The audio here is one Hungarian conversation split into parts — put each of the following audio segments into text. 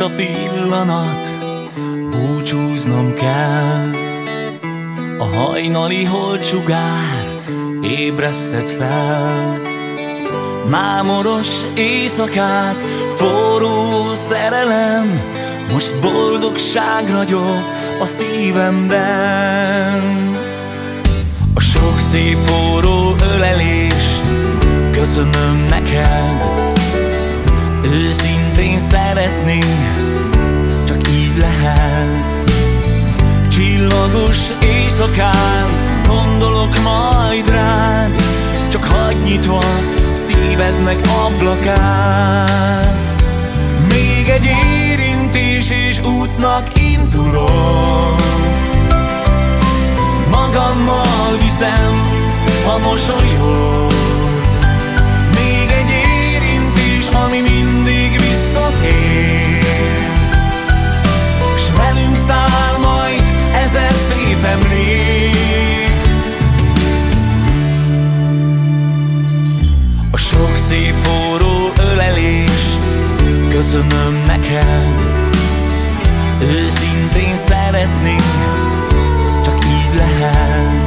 a pillanat, búcsúznom kell. A hajnali holcsugár ébresztett fel. Mámoros éjszakák, forró szerelem, most boldogság ragyog a szívemben. A sok szép forró ölelést köszönöm neked, Őszintén szeretni, csak így lehet. Csillagos éjszakán gondolok majd rád Csak hagy nyitva szívednek ablakát. Még egy érintés és útnak indulok. Magammal viszem a mosolyod ami mindig visszatér. S velünk száll majd ezer szép emlék. A sok szép forró ölelést köszönöm neked. Őszintén szeretni, csak így lehet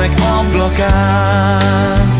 szívednek ablakát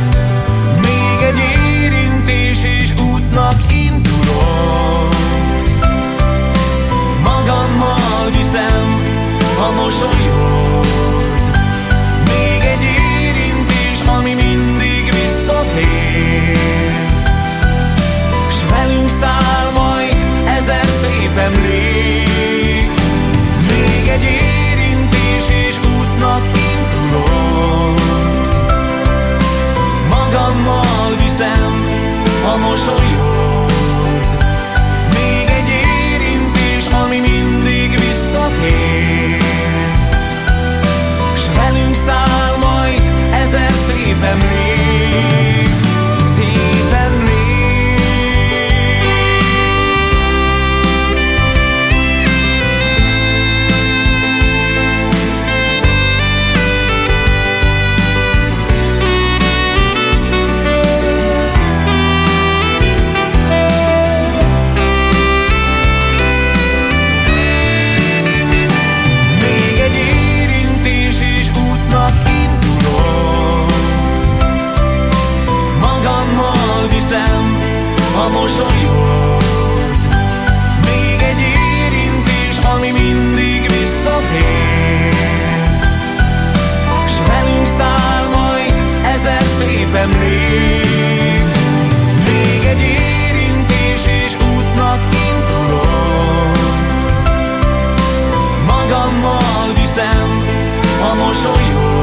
a mosolyod Még egy érintés, ami mindig visszatér. S velünk száll majd ezer Még egy érintés és útnak indulok. Magammal viszem a mosolyod